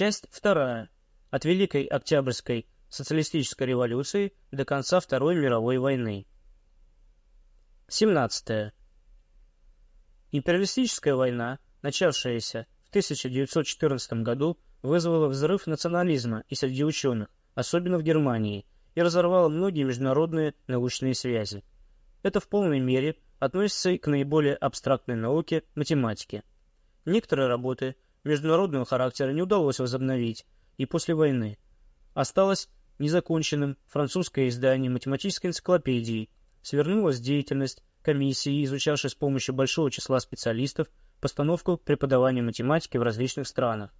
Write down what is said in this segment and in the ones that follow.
Часть вторая. От Великой Октябрьской социалистической революции до конца Второй мировой войны. 17. Империалистическая война, начавшаяся в 1914 году, вызвала взрыв национализма и среди ученых, особенно в Германии, и разорвала многие международные научные связи. Это в полной мере относится и к наиболее абстрактной науке – математике. Некоторые работы международного характера не удалось возобновить и после войны. Осталось незаконченным французское издание математической энциклопедии, свернулась деятельность комиссии, изучавшей с помощью большого числа специалистов постановку преподавания математики в различных странах.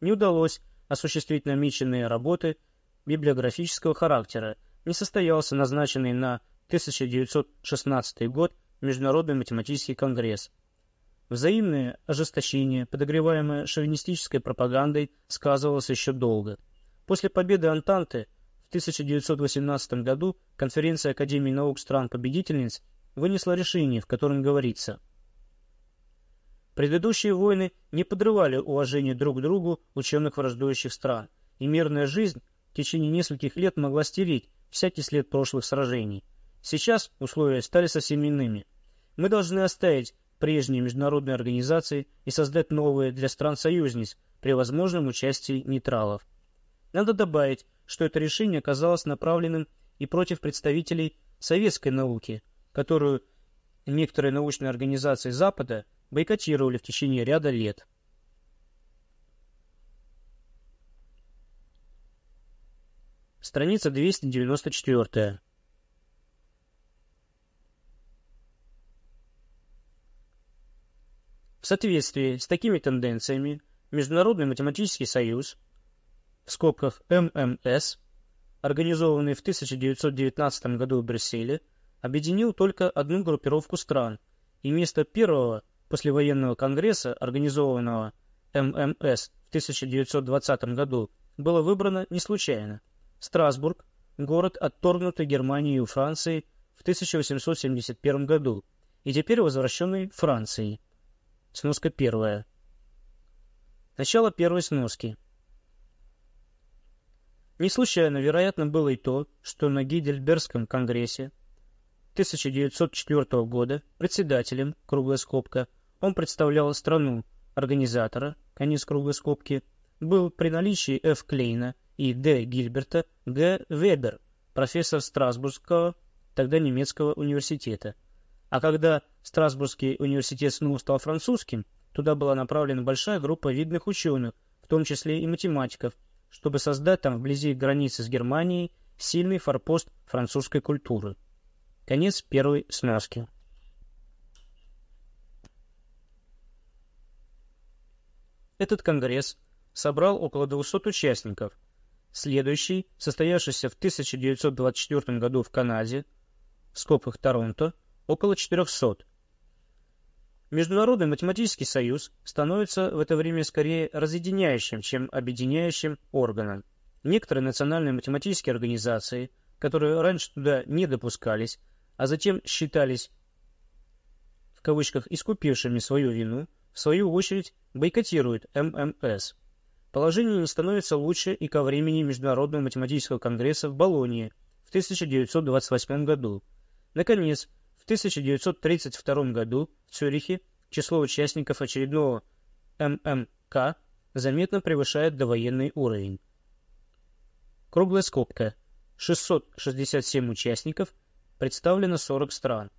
Не удалось осуществить намеченные работы библиографического характера, не состоялся назначенный на 1916 год Международный математический конгресс. Взаимное ожесточение, подогреваемое шовинистической пропагандой, сказывалось еще долго. После победы Антанты в 1918 году конференция Академии наук стран-победительниц вынесла решение, в котором говорится Предыдущие войны не подрывали уважение друг к другу ученых враждующих стран, и мирная жизнь в течение нескольких лет могла стереть всякий след прошлых сражений. Сейчас условия стали совсем иными. Мы должны оставить прежние международные организации и создать новые для стран-союзниц при возможном участии нейтралов. Надо добавить, что это решение оказалось направленным и против представителей советской науки, которую некоторые научные организации Запада бойкотировали в течение ряда лет. Страница 294. В соответствии с такими тенденциями Международный математический союз, в скобках ММС, организованный в 1919 году в Брюсселе, объединил только одну группировку стран, и вместо первого послевоенного конгресса, организованного ММС в 1920 году, было выбрано не случайно. Страсбург, город, отторгнутый Германией у Франции в 1871 году и теперь возвращенный Францией. Сноска первая. Начало первой сноски. Не случайно, вероятно, было и то, что на Гейдельбергском конгрессе 1904 года председателем, круглая скобка, он представлял страну организатора, конец круглой скобки, был при наличии Ф. Клейна и Д. Гильберта Г. Вебер, профессор Страсбургского, тогда немецкого университета. А когда Страсбургский университет снова стал французским, туда была направлена большая группа видных ученых, в том числе и математиков, чтобы создать там вблизи границы с Германией сильный форпост французской культуры. Конец первой сноски. Этот конгресс собрал около 200 участников. Следующий, состоявшийся в 1924 году в Канаде, в скобках Торонто, около 400. Международный математический союз становится в это время скорее разъединяющим, чем объединяющим органом. Некоторые национальные математические организации, которые раньше туда не допускались, а затем считались в кавычках искупившими свою вину, в свою очередь, бойкотирует ММС. Положение не становится лучше и ко времени Международного математического конгресса в Болонье в 1928 году. Наконец, 1932 году в Цюрихе число участников очередного ММК заметно превышает довоенный уровень. Круглая скобка. 667 участников, представлено 40 стран.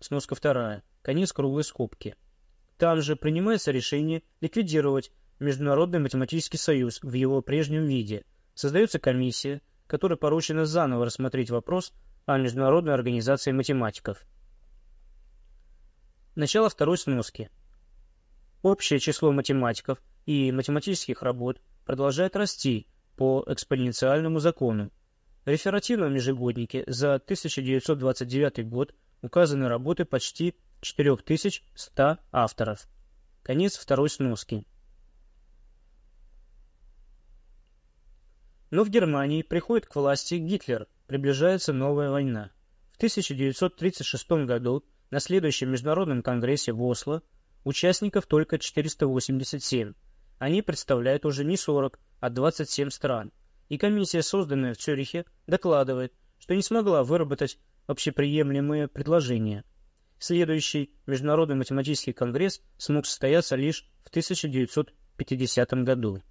Сноска вторая. Конец круглой скобки. Там же принимается решение ликвидировать Международный математический союз в его прежнем виде. Создается комиссия, которой поручено заново рассмотреть вопрос о Международной организации математиков. Начало второй сноски. Общее число математиков и математических работ продолжает расти по экспоненциальному закону. В реферативном ежегоднике за 1929 год указаны работы почти 4100 авторов. Конец второй сноски. Но в Германии приходит к власти Гитлер, приближается новая война. В 1936 году на следующем международном конгрессе в Осло участников только 487, Они представляют уже не 40, а 27 стран. И комиссия, созданная в Цюрихе, докладывает, что не смогла выработать общеприемлемые предложения. Следующий Международный математический конгресс смог состояться лишь в 1950 году.